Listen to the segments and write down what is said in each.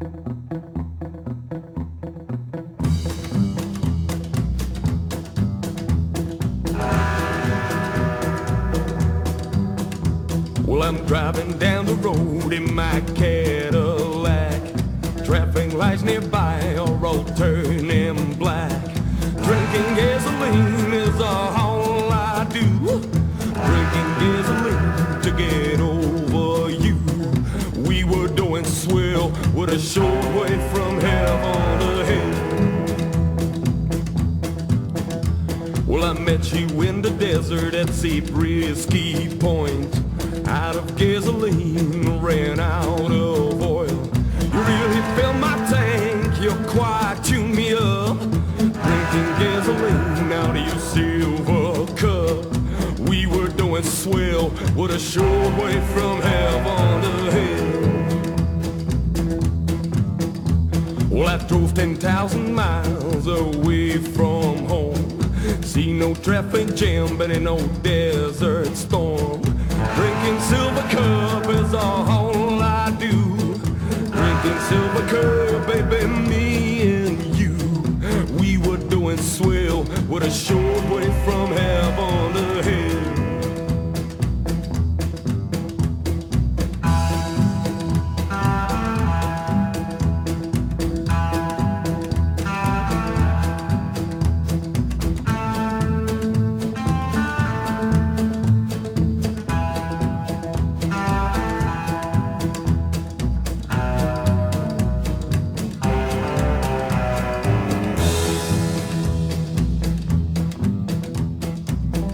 Well, I'm driving down the road in my Cadillac. Traffic lights nearby are all turning black. Drinking gasoline is all a short way from heaven to hell. Well, I met you in the desert at Zabriskie Point. Out of gasoline, ran out of oil. You really filled my tank, you quite tuned me up. Drinking gasoline out of your silver cup. We were doing swell with a short way from heaven to hell. Well, I drove 10,000 miles away from home. See no traffic jam, but in no desert storm. Drinking silver cup is all I do. Drinking silver cup, baby, me and you. We were doing swell with a short way from heaven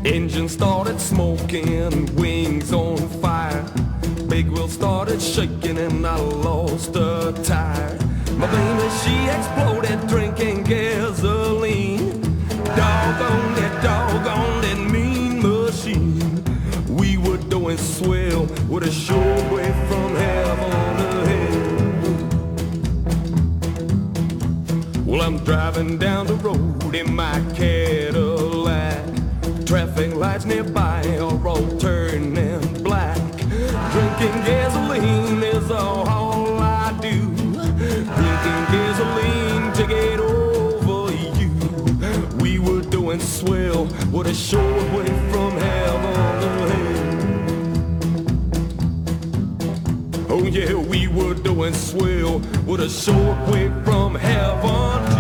Engine started smoking, wings on fire. Big wheel started shaking and I lost a tire. My baby, she exploded drinking gasoline. Doggone that, doggone that mean machine. We were doing swell with a short way from heaven to hell. Well, I'm driving down the road in my Cadillac. Drinking gasoline is all I do. Drinking gasoline to get over you. We were doing swell with a short way from heaven to hell. Oh yeah, we were doing swell with a short way from heaven